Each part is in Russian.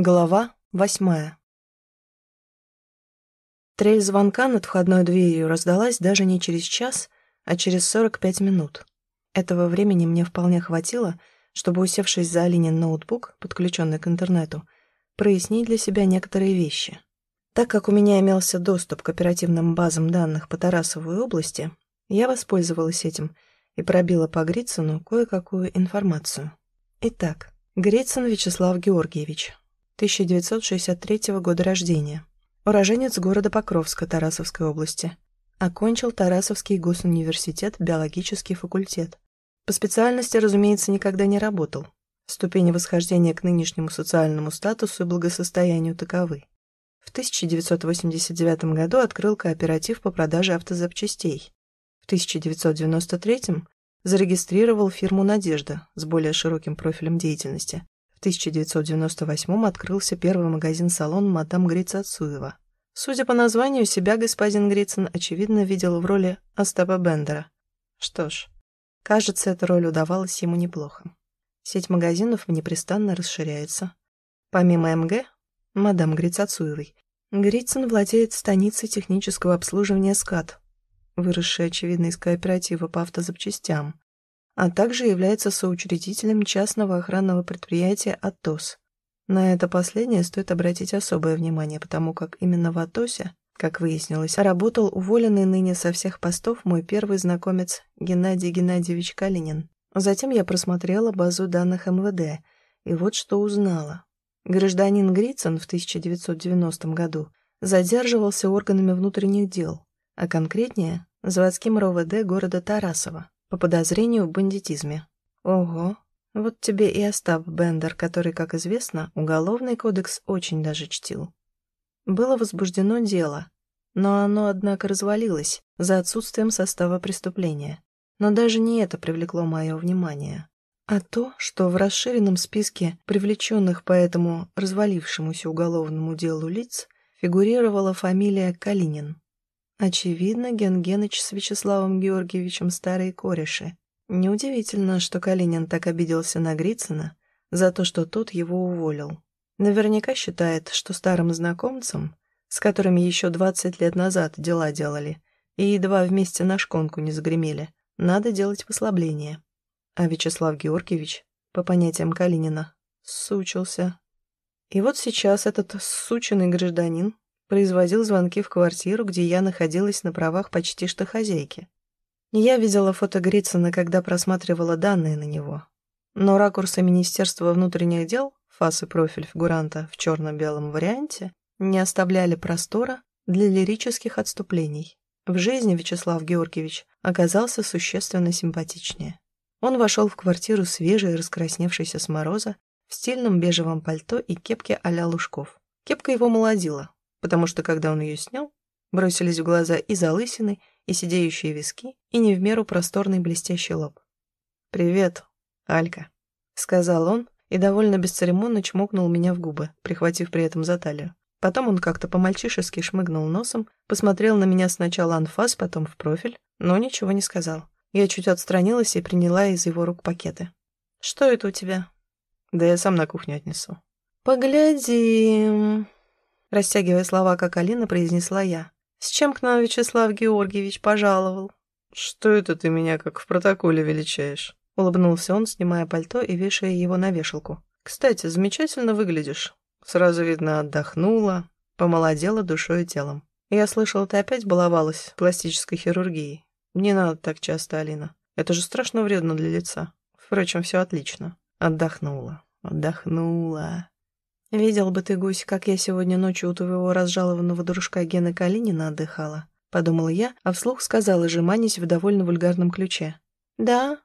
Глава восьмая Трель звонка над входной дверью раздалась даже не через час, а через сорок пять минут. Этого времени мне вполне хватило, чтобы, усевшись за Алинин ноутбук, подключенный к интернету, прояснить для себя некоторые вещи. Так как у меня имелся доступ к оперативным базам данных по Тарасовой области, я воспользовалась этим и пробила по Грицыну кое-какую информацию. Итак, Грицын Вячеслав Георгиевич, 1963 года рождения. Уроженец города Покровска Тарасовской области. Окончил Тарасовский госуниверситет, биологический факультет. По специальности, разумеется, никогда не работал. Ступени восхождения к нынешнему социальному статусу и благосостоянию таковы. В 1989 году открыл кооператив по продаже автозапчастей. В 1993 зарегистрировал фирму «Надежда» с более широким профилем деятельности. В 1998 открылся первый магазин-салон «Мадам Грицацуева». Судя по названию, себя господин Грицын, очевидно, видел в роли Остапа Бендера. Что ж, кажется, эта роль удавалась ему неплохо. Сеть магазинов непрестанно расширяется. Помимо МГ, мадам Грицацуевой, Грицын владеет станицей технического обслуживания «СКАТ», выросшей, очевидно, из кооператива по автозапчастям, а также является соучредителем частного охранного предприятия «Атос». На это последнее стоит обратить особое внимание, потому как именно в «Атосе», как выяснилось, работал уволенный ныне со всех постов мой первый знакомец Геннадий Геннадьевич Калинин. Затем я просмотрела базу данных МВД, и вот что узнала. Гражданин Грицын в 1990 году задерживался органами внутренних дел, а конкретнее – заводским РОВД города Тарасова по подозрению в бандитизме. Ого, вот тебе и Остап Бендер, который, как известно, уголовный кодекс очень даже чтил. Было возбуждено дело, но оно, однако, развалилось за отсутствием состава преступления. Но даже не это привлекло мое внимание, а то, что в расширенном списке привлеченных по этому развалившемуся уголовному делу лиц фигурировала фамилия Калинин. Очевидно, Генгеныч с Вячеславом Георгиевичем старые кореши. Неудивительно, что Калинин так обиделся на Грицына за то, что тот его уволил. Наверняка считает, что старым знакомцам, с которыми еще 20 лет назад дела делали, и едва вместе на шконку не загремели, надо делать послабление. А Вячеслав Георгиевич, по понятиям Калинина, сучился. И вот сейчас этот сученный гражданин производил звонки в квартиру, где я находилась на правах почти что хозяйки. Я видела фото Грицына, когда просматривала данные на него. Но ракурсы Министерства внутренних дел, фас и профиль фигуранта в черно-белом варианте, не оставляли простора для лирических отступлений. В жизни Вячеслав Георгиевич оказался существенно симпатичнее. Он вошел в квартиру свежий, раскрасневшийся с мороза, в стильном бежевом пальто и кепке а-ля Лужков. Кепка его молодила, потому что, когда он ее снял, бросились в глаза и залысины, и сидеющие виски, и не в меру просторный блестящий лоб. «Привет, Алька», — сказал он и довольно бесцеремонно чмокнул меня в губы, прихватив при этом за талию. Потом он как-то по-мальчишески шмыгнул носом, посмотрел на меня сначала анфас, потом в профиль, но ничего не сказал. Я чуть отстранилась и приняла из его рук пакеты. «Что это у тебя?» «Да я сам на кухню отнесу». «Поглядим...» Растягивая слова, как Алина, произнесла я. «С чем к нам Вячеслав Георгиевич пожаловал?» «Что это ты меня как в протоколе величаешь?» Улыбнулся он, снимая пальто и вешая его на вешалку. «Кстати, замечательно выглядишь. Сразу видно, отдохнула, помолодела душой и телом. Я слышала, ты опять баловалась пластической хирургией. Не надо так часто, Алина. Это же страшно вредно для лица. Впрочем, все отлично. Отдохнула, отдохнула. «Видел бы ты, гусь, как я сегодня ночью у твоего разжалованного дружка Гены Калинина отдыхала», — подумала я, а вслух сказала, сжиманясь в довольно вульгарном ключе. «Да?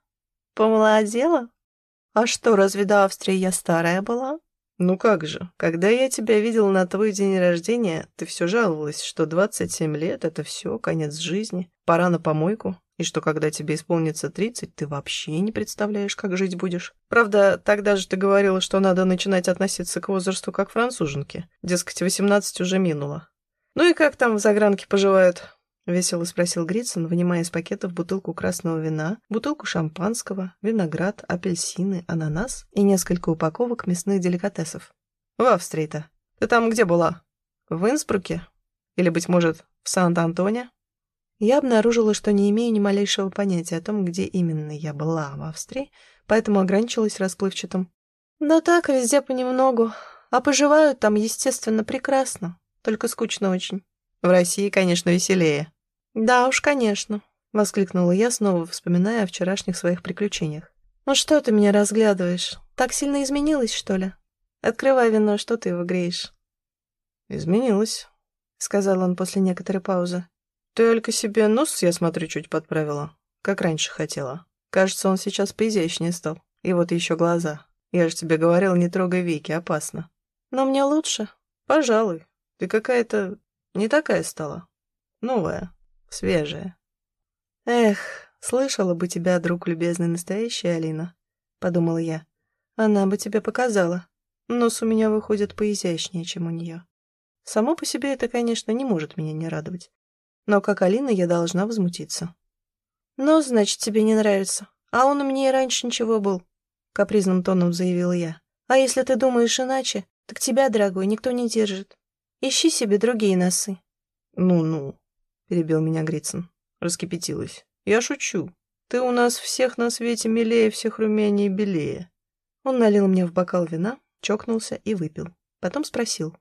Помолодела? А что, разве до Австрии я старая была?» «Ну как же, когда я тебя видел на твой день рождения, ты все жаловалась, что 27 лет — это все, конец жизни, пора на помойку, и что когда тебе исполнится 30, ты вообще не представляешь, как жить будешь. Правда, тогда же ты говорила, что надо начинать относиться к возрасту как француженки. Дескать, 18 уже минуло. Ну и как там в загранке поживают? Весело спросил Грицын, вынимая из пакетов бутылку красного вина, бутылку шампанского, виноград, апельсины, ананас и несколько упаковок мясных деликатесов. В Австрии-то. Ты там где была? В Инсбруке? Или, быть может, в Сан-Антоне?» Я обнаружила, что не имею ни малейшего понятия о том, где именно я была в Австрии, поэтому ограничилась расплывчатым. «Да так, везде понемногу. А поживают там, естественно, прекрасно. Только скучно очень. В России, конечно, веселее». «Да уж, конечно», — воскликнула я, снова вспоминая о вчерашних своих приключениях. «Ну что ты меня разглядываешь? Так сильно изменилась, что ли? Открывай вино, что ты его греешь?» «Изменилась», — сказал он после некоторой паузы. «Ты только себе нос, я смотрю, чуть подправила, как раньше хотела. Кажется, он сейчас поизящнее стал. И вот еще глаза. Я же тебе говорил, не трогай веки, опасно. Но мне лучше. Пожалуй. Ты какая-то не такая стала. Новая, свежая. Эх, слышала бы тебя, друг любезный, настоящая Алина, подумала я. Она бы тебе показала. Нос у меня выходит поизящнее, чем у нее. Само по себе это, конечно, не может меня не радовать. Но как Алина я должна возмутиться. «Ну, значит, тебе не нравится. А он у меня и раньше ничего был», — капризным тоном заявила я. «А если ты думаешь иначе, так тебя, дорогой, никто не держит. Ищи себе другие носы». «Ну-ну», — перебил меня Грицин. Раскипятилась. «Я шучу. Ты у нас всех на свете милее, всех румянее и белее». Он налил мне в бокал вина, чокнулся и выпил. Потом спросил.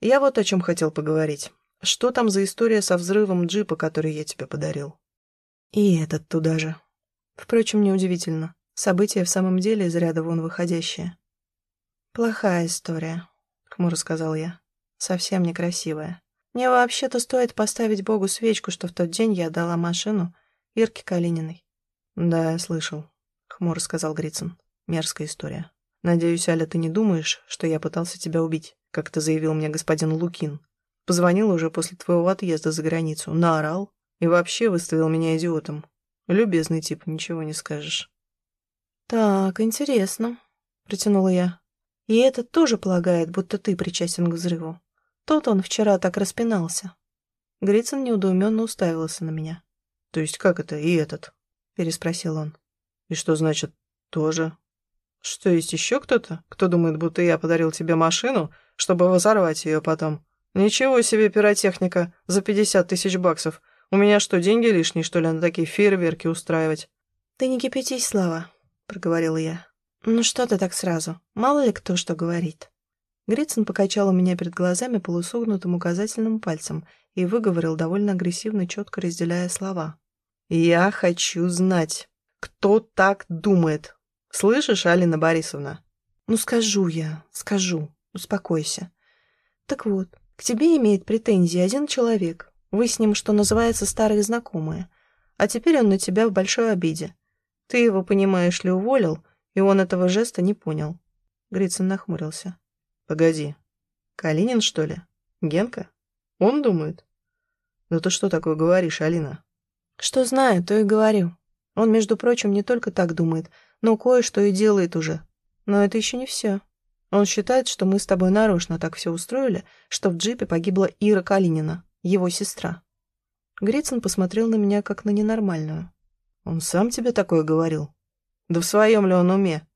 «Я вот о чем хотел поговорить. Что там за история со взрывом джипа, который я тебе подарил? И этот туда же. Впрочем, неудивительно. Событие в самом деле из ряда вон выходящее. Плохая история, хмуро сказал я. Совсем некрасивая. Мне вообще-то стоит поставить Богу свечку, что в тот день я отдала машину Ирке Калининой. Да, я слышал, хмуро сказал Грицин. Мерзкая история. Надеюсь, Аля, ты не думаешь, что я пытался тебя убить, как это заявил мне господин Лукин. Позвонил уже после твоего отъезда за границу, наорал и вообще выставил меня идиотом. Любезный тип, ничего не скажешь. «Так, интересно», — протянула я. «И этот тоже полагает, будто ты причастен к взрыву. Тот он вчера так распинался». Грицин неудоуменно уставился на меня. «То есть как это и этот?» — переспросил он. «И что значит «тоже»?» «Что, есть еще кто-то, кто думает, будто я подарил тебе машину, чтобы взорвать ее потом?» «Ничего себе пиротехника за пятьдесят тысяч баксов. У меня что, деньги лишние, что ли, на такие фейерверки устраивать?» «Ты не кипятись, Слава», — проговорила я. «Ну что ты так сразу? Мало ли кто что говорит». Грицин покачал у меня перед глазами полусогнутым указательным пальцем и выговорил довольно агрессивно, четко разделяя слова. «Я хочу знать, кто так думает. Слышишь, Алина Борисовна?» «Ну скажу я, скажу. Успокойся. Так вот, к тебе имеет претензии один человек. Вы с ним, что называется, старые знакомые. А теперь он на тебя в большой обиде. Ты его, понимаешь ли, уволил, и он этого жеста не понял. Грицын нахмурился. Погоди. Калинин, что ли? Генка? Он думает? Ну ты что такое говоришь, Алина? Что знаю, то и говорю. Он, между прочим, не только так думает, но кое-что и делает уже. Но это еще не все. Он считает, что мы с тобой нарочно так все устроили, что в джипе погибла Ира Калинина, его сестра. Грицин посмотрел на меня как на ненормальную. Он сам тебе такое говорил? Да в своем ли он уме?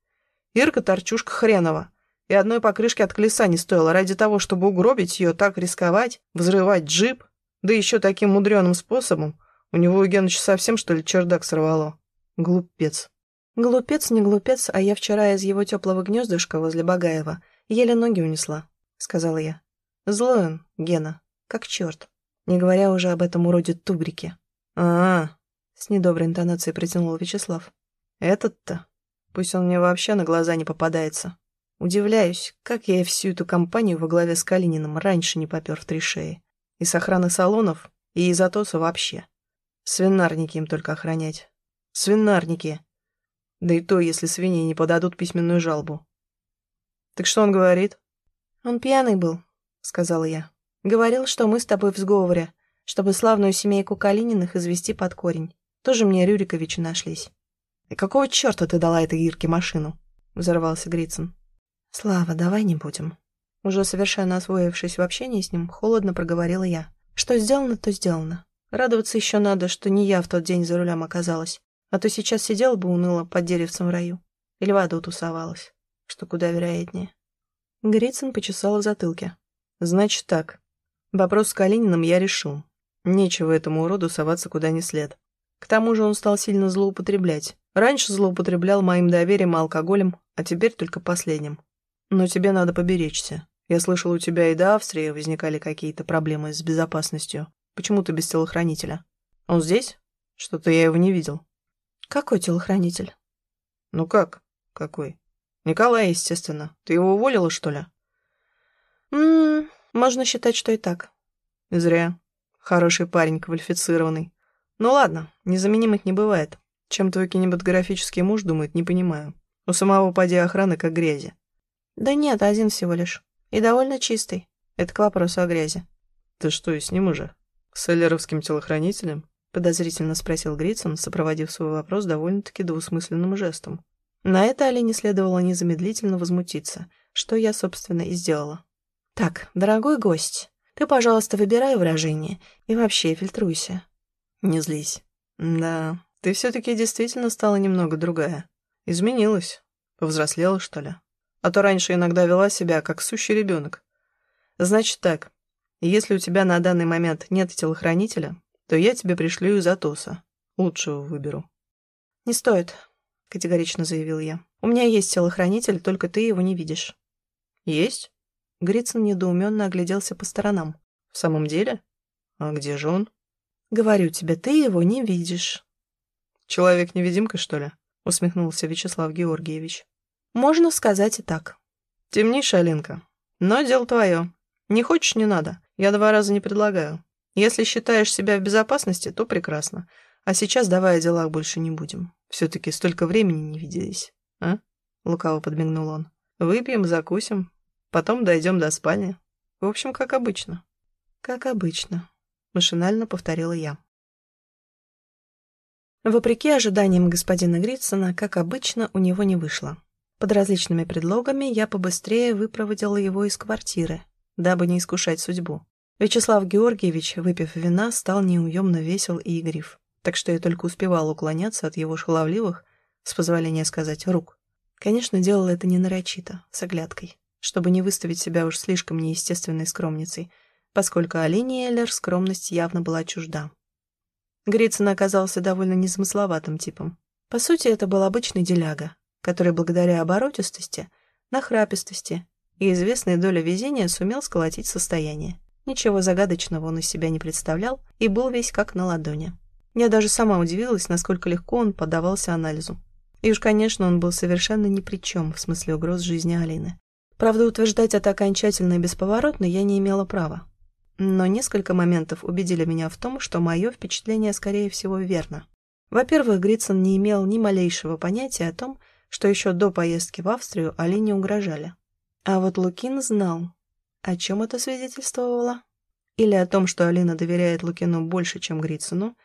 Ирка торчушка хренова. И одной покрышки от колеса не стоило ради того, чтобы угробить ее, так рисковать, взрывать джип. Да еще таким мудреным способом. У него у Геныча совсем, что ли, чердак сорвало. Глупец. Глупец не глупец, а я вчера из его теплого гнездышка возле Багаева еле ноги унесла, сказала я. Злой он, Гена, как черт. Не говоря уже об этом уроде Тугрике. А, -а, -а с недоброй интонацией протянул Вячеслав. Этот-то? Пусть он мне вообще на глаза не попадается. Удивляюсь, как я всю эту компанию во главе с Калининым раньше не попер в три шеи. И с охраны салонов, и из Атоса вообще. Свинарники им только охранять. Свинарники. Да и то, если свиньи не подадут письменную жалобу. «Так что он говорит?» «Он пьяный был», — сказала я. «Говорил, что мы с тобой в сговоре, чтобы славную семейку Калининых извести под корень. Тоже мне Рюриковичи нашлись». «И какого черта ты дала этой Ирке машину?» — взорвался Грицин. «Слава, давай не будем». Уже совершенно освоившись в общении с ним, холодно проговорила я. «Что сделано, то сделано. Радоваться еще надо, что не я в тот день за рулем оказалась. А то сейчас сидела бы уныло под деревцем в раю. Или в аду тусовалась, что куда вероятнее. Грицин почесал в затылке. «Значит так. Вопрос с Калининым я решу. Нечего этому уроду соваться куда ни след. К тому же он стал сильно злоупотреблять. Раньше злоупотреблял моим доверием и алкоголем, а теперь только последним. Но тебе надо поберечься. Я слышал, у тебя и до Австрии возникали какие-то проблемы с безопасностью. Почему ты без телохранителя? Он здесь? Что-то я его не видел. Какой телохранитель? Ну как? Какой? Николай, естественно. Ты его уволила, что ли? Ммм, можно считать, что и так. Зря. Хороший парень, квалифицированный. Ну ладно, незаменимых не бывает. Чем твой кинематографический муж думает, не понимаю. У самого поди охраны как грязи. Да нет, один всего лишь. И довольно чистый. Это к вопросу о грязи. Ты что, и с ним уже? С эллеровским телохранителем? Подозрительно спросил Грицин, сопроводив свой вопрос довольно-таки двусмысленным жестом. На это Алине следовало незамедлительно возмутиться, что я, собственно, и сделала. «Так, дорогой гость, ты, пожалуйста, выбирай выражение и вообще фильтруйся». «Не злись». «Да, ты все-таки действительно стала немного другая. Изменилась. Повзрослела, что ли? А то раньше иногда вела себя, как сущий ребенок. Значит так, если у тебя на данный момент нет телохранителя, то я тебе пришлю из Атоса. Лучшего выберу». «Не стоит», — категорично заявил я. «У меня есть телохранитель, только ты его не видишь». «Есть?» Грицин недоуменно огляделся по сторонам. «В самом деле? А где же он?» «Говорю тебе, ты его не видишь». «Человек-невидимка, что ли?» — усмехнулся Вячеслав Георгиевич. «Можно сказать и так». «Темнишь, Алинка. Но дело твое. Не хочешь — не надо. Я два раза не предлагаю. Если считаешь себя в безопасности, то прекрасно. А сейчас давай о делах больше не будем. Все-таки столько времени не виделись, а?» Лукаво подмигнул он. «Выпьем, закусим, Потом дойдем до спальни. В общем, как обычно. Как обычно, машинально повторила я. Вопреки ожиданиям господина Гритсона, как обычно, у него не вышло. Под различными предлогами я побыстрее выпроводила его из квартиры, дабы не искушать судьбу. Вячеслав Георгиевич, выпив вина, стал неуемно весел и игрив, так что я только успевал уклоняться от его шаловливых, с позволения сказать, рук. Конечно, делала это не нарочито, с оглядкой чтобы не выставить себя уж слишком неестественной скромницей, поскольку Алине Эллер скромность явно была чужда. Грицын оказался довольно незамысловатым типом. По сути, это был обычный деляга, который благодаря оборотистости, нахрапистости и известной доле везения сумел сколотить состояние. Ничего загадочного он из себя не представлял и был весь как на ладони. Я даже сама удивилась, насколько легко он поддавался анализу. И уж, конечно, он был совершенно ни при чем в смысле угроз жизни Алины. Правда, утверждать это окончательно и бесповоротно я не имела права. Но несколько моментов убедили меня в том, что мое впечатление, скорее всего, верно. Во-первых, Гритсон не имел ни малейшего понятия о том, что еще до поездки в Австрию Алине угрожали. А вот Лукин знал. О чем это свидетельствовало? Или о том, что Алина доверяет Лукину больше, чем Грицыну,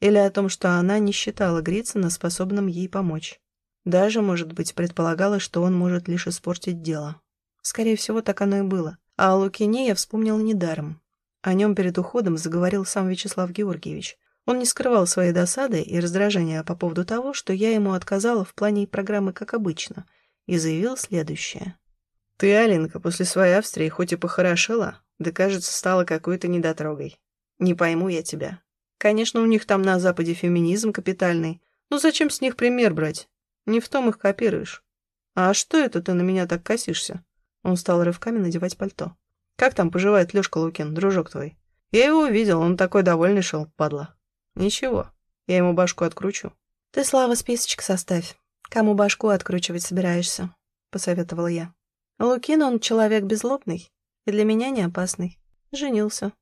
или о том, что она не считала Грицына способным ей помочь. Даже, может быть, предполагала, что он может лишь испортить дело. Скорее всего, так оно и было. А о Лукине я вспомнила недаром. О нем перед уходом заговорил сам Вячеслав Георгиевич. Он не скрывал своей досады и раздражения по поводу того, что я ему отказала в плане программы как обычно, и заявил следующее. «Ты, Алинка, после своей Австрии хоть и похорошела, да, кажется, стала какой-то недотрогой. Не пойму я тебя. Конечно, у них там на Западе феминизм капитальный, но зачем с них пример брать? Не в том их копируешь. А что это ты на меня так косишься? Он стал рывками надевать пальто. «Как там поживает Лёшка Лукин, дружок твой? Я его видел, он такой довольный шел, падла». «Ничего, я ему башку откручу». «Ты, Слава, списочек составь. Кому башку откручивать собираешься?» — посоветовала я. «Лукин, он человек безлобный и для меня не опасный. Женился».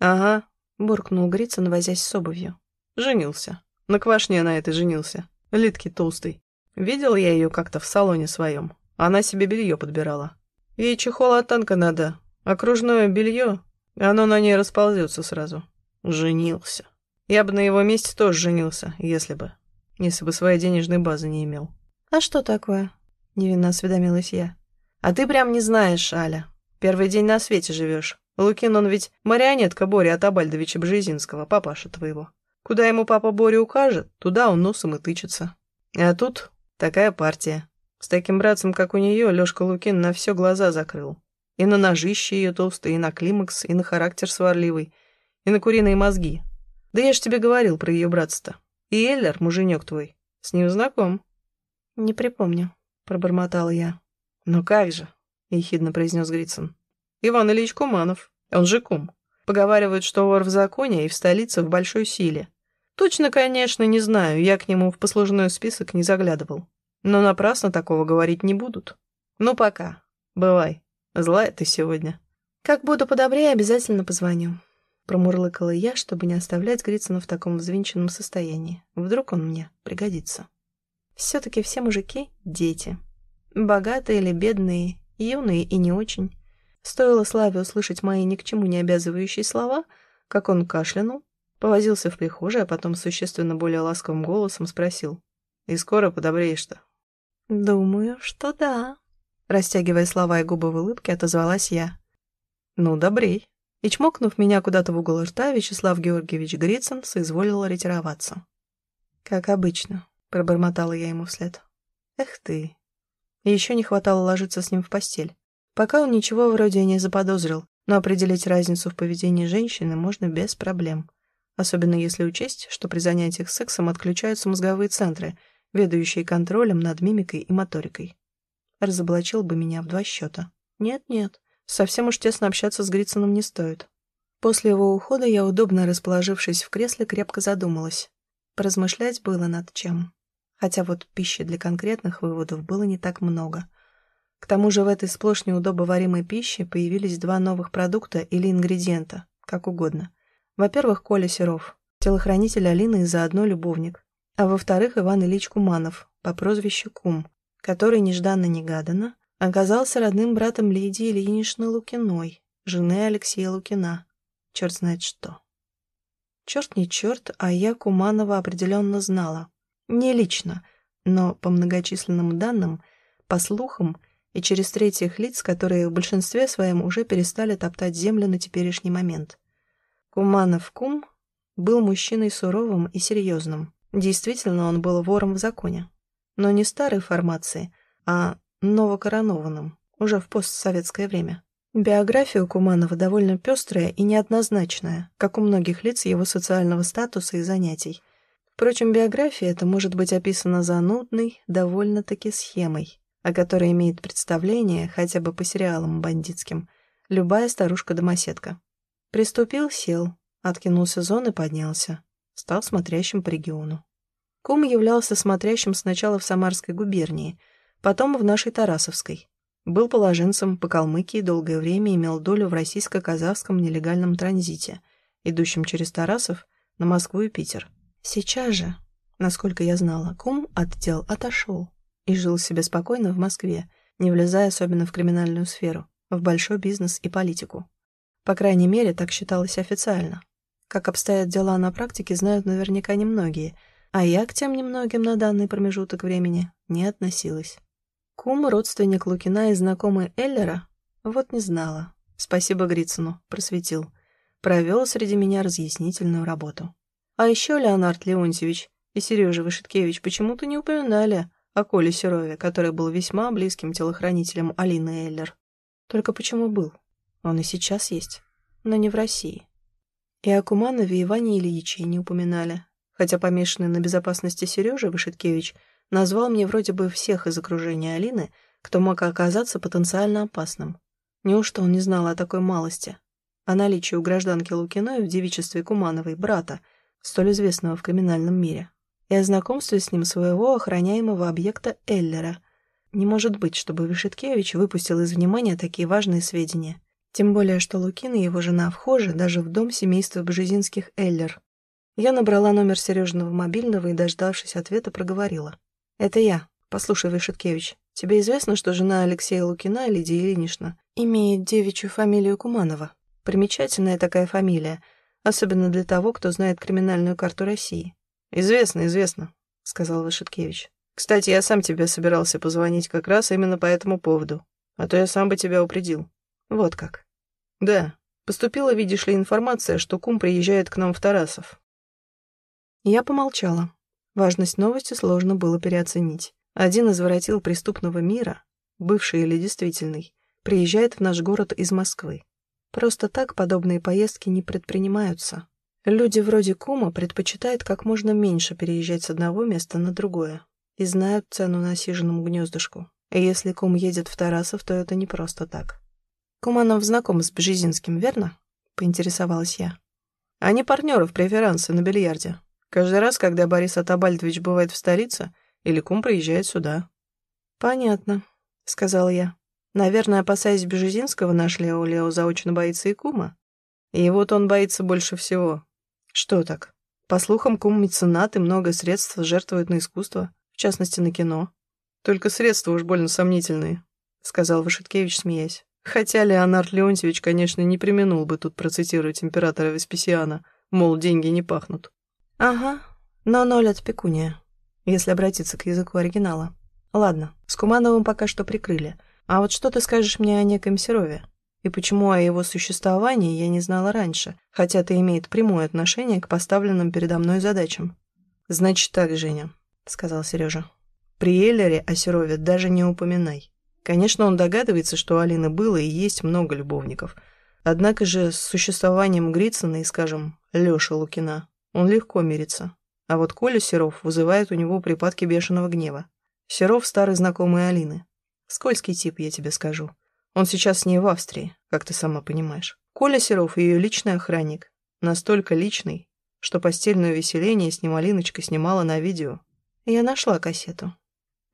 «Ага», — буркнул Грицын, возясь с обувью. «Женился. На квашне на этой женился. Литки толстый. Видел я ее как-то в салоне своем. Она себе белье подбирала. Ей чехол от танка надо. Окружное белье. Оно на ней расползется сразу. Женился. Я бы на его месте тоже женился, если бы. Если бы своей денежной базы не имел. «А что такое?» — невинно осведомилась я. «А ты прям не знаешь, Аля. Первый день на свете живешь. Лукин, он ведь марионетка Бори Атабальдовича Бжезинского, папаша твоего. Куда ему папа Боря укажет, туда он носом и тычется. А тут такая партия. С таким братцем, как у нее, Лешка Лукин на все глаза закрыл. И на ножище ее толстые, и на климакс, и на характер сварливый, и на куриные мозги. Да я ж тебе говорил про ее братство. И Эллер, муженек твой, с ним знаком. Не припомню, пробормотала я. Ну как же, ехидно произнес Грицын. Иван Ильич Куманов, он же кум. Поговаривают, что вор в законе и в столице в большой силе. Точно, конечно, не знаю, я к нему в послужной список не заглядывал. Но напрасно такого говорить не будут. Ну пока, бывай. Злая ты сегодня. Как буду подобрее, обязательно позвоню. Промурлыкала я, чтобы не оставлять Грицына в таком взвинченном состоянии. Вдруг он мне пригодится. Все-таки все мужики — дети. Богатые или бедные, юные и не очень. Стоило Славе услышать мои ни к чему не обязывающие слова, как он кашлянул, повозился в прихожей, а потом существенно более ласковым голосом спросил. «И скоро подобреешь-то?» «Думаю, что да», Растягивая слова и губы в улыбке, отозвалась я. «Ну, добрей». И чмокнув меня куда-то в угол рта, Вячеслав Георгиевич Грицын соизволил ретироваться. «Как обычно», — пробормотала я ему вслед. «Эх ты». И еще не хватало ложиться с ним в постель. Пока он ничего вроде не заподозрил, но определить разницу в поведении женщины можно без проблем. Особенно если учесть, что при занятиях сексом отключаются мозговые центры, ведающие контролем над мимикой и моторикой разоблачил бы меня в два счета. Нет-нет, совсем уж тесно общаться с Грицыным не стоит. После его ухода я, удобно расположившись в кресле, крепко задумалась. Поразмышлять было над чем. Хотя вот пищи для конкретных выводов было не так много. К тому же в этой сплошь неудобоваримой пище появились два новых продукта или ингредиента, как угодно. Во-первых, Коля Серов, телохранитель Алины и заодно любовник. А во-вторых, Иван Ильич Куманов, по прозвищу Кум, который нежданно-негаданно оказался родным братом Лидии Ильиничны Лукиной, жены Алексея Лукина. Черт знает что. Черт не черт, а я Куманова определенно знала. Не лично, но по многочисленным данным, по слухам и через третьих лиц, которые в большинстве своем уже перестали топтать землю на теперешний момент. Куманов Кум был мужчиной суровым и серьезным. Действительно, он был вором в законе но не старой формации, а новокоронованным, уже в постсоветское время. Биография у Куманова довольно пестрая и неоднозначная, как у многих лиц его социального статуса и занятий. Впрочем, биография эта может быть описана занудной, довольно-таки схемой, о которой имеет представление, хотя бы по сериалам бандитским, любая старушка-домоседка. Приступил, сел, откинул сезон и поднялся. Стал смотрящим по региону. Кум являлся смотрящим сначала в Самарской губернии, потом в нашей Тарасовской. Был положенцем по Калмыкии долгое время имел долю в российско-казахском нелегальном транзите, идущем через Тарасов на Москву и Питер. Сейчас же, насколько я знала, кум от дел отошел и жил себе спокойно в Москве, не влезая особенно в криминальную сферу, в большой бизнес и политику. По крайней мере, так считалось официально. Как обстоят дела на практике, знают наверняка немногие – а я к тем немногим на данный промежуток времени не относилась. Кум, родственник Лукина и знакомый Эллера, вот не знала. Спасибо Грицыну, просветил. Провел среди меня разъяснительную работу. А еще Леонард Леонтьевич и Сережа Вышиткевич почему-то не упоминали о Коле Серове, который был весьма близким телохранителем Алины Эллер. Только почему был? Он и сейчас есть, но не в России. И о Куманове и Ване Ильиче не упоминали, хотя помешанный на безопасности Сережа Вышиткевич назвал мне вроде бы всех из окружения Алины, кто мог оказаться потенциально опасным. Неужто он не знал о такой малости? О наличии у гражданки Лукиной в девичестве Кумановой брата, столь известного в криминальном мире, и о знакомстве с ним своего охраняемого объекта Эллера. Не может быть, чтобы Вышиткевич выпустил из внимания такие важные сведения. Тем более, что Лукин и его жена вхожи даже в дом семейства Бжезинских Эллер, я набрала номер Сережиного мобильного и, дождавшись ответа, проговорила. «Это я. Послушай, Вышиткевич, тебе известно, что жена Алексея Лукина, Лидия Ильинична, имеет девичью фамилию Куманова? Примечательная такая фамилия, особенно для того, кто знает криминальную карту России». «Известно, известно», — сказал Вышиткевич. «Кстати, я сам тебе собирался позвонить как раз именно по этому поводу, а то я сам бы тебя упредил». «Вот как». «Да. Поступила, видишь ли, информация, что кум приезжает к нам в Тарасов. Я помолчала. Важность новости сложно было переоценить. Один извратил преступного мира, бывший или действительный, приезжает в наш город из Москвы. Просто так подобные поездки не предпринимаются. Люди вроде Кума предпочитают как можно меньше переезжать с одного места на другое и знают цену насиженному гнездышку. И если Кум едет в Тарасов, то это не просто так. Куманов знаком с Бжезинским, верно? Поинтересовалась я. Они партнеры в преферансе на бильярде. Каждый раз, когда Борис Атабальдович бывает в столице, или кум приезжает сюда. «Понятно», — сказала я. «Наверное, опасаясь Бежезинского, наш Лео Лео заочно боится и кума. И вот он боится больше всего. Что так? По слухам, кум меценат и много средств жертвует на искусство, в частности, на кино. Только средства уж больно сомнительные», — сказал Вашиткевич, смеясь. Хотя Леонард Леонтьевич, конечно, не применул бы тут процитировать императора Веспасиана, мол, деньги не пахнут. «Ага, но ноль от пекуния», если обратиться к языку оригинала. Ладно, с Кумановым пока что прикрыли. А вот что ты скажешь мне о неком Серове? И почему о его существовании я не знала раньше, хотя это имеет прямое отношение к поставленным передо мной задачам? Значит так, Женя, сказал Сережа. При Эллере о Серове даже не упоминай. Конечно, он догадывается, что у Алины было и есть много любовников. Однако же с существованием Грицына и, скажем, Лёши Лукина он легко мирится. А вот Коля Серов вызывает у него припадки бешеного гнева. Серов – старый знакомый Алины. Скользкий тип, я тебе скажу. Он сейчас с ней в Австрии, как ты сама понимаешь. Коля Серов – ее личный охранник. Настолько личный, что постельное увеселение с ним Алиночка снимала на видео. Я нашла кассету.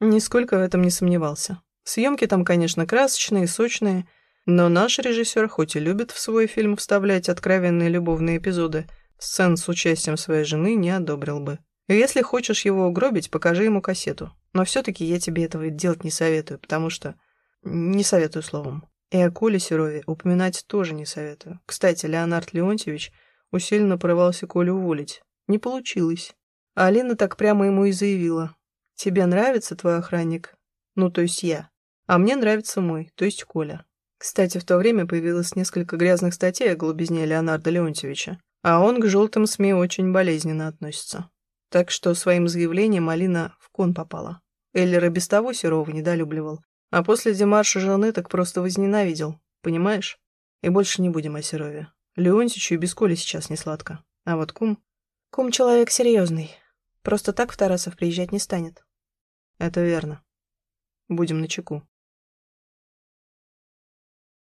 Нисколько в этом не сомневался. Съемки там, конечно, красочные, сочные, но наш режиссер хоть и любит в свой фильм вставлять откровенные любовные эпизоды – Сцен с участием своей жены не одобрил бы. Если хочешь его угробить, покажи ему кассету. Но все-таки я тебе этого делать не советую, потому что... Не советую словом. И о Коле Серове упоминать тоже не советую. Кстати, Леонард Леонтьевич усиленно порывался Колю уволить. Не получилось. А Алина так прямо ему и заявила. «Тебе нравится твой охранник?» Ну, то есть я. А мне нравится мой, то есть Коля. Кстати, в то время появилось несколько грязных статей о голубизне Леонарда Леонтьевича. А он к желтым СМИ очень болезненно относится. Так что своим заявлением Алина в кон попала. Эллер и без того Серова недолюбливал. А после демарша жены так просто возненавидел. Понимаешь? И больше не будем о Серове. Леонтичу и без Коли сейчас не сладко. А вот кум... Кум человек серьезный. Просто так в Тарасов приезжать не станет. Это верно. Будем начеку.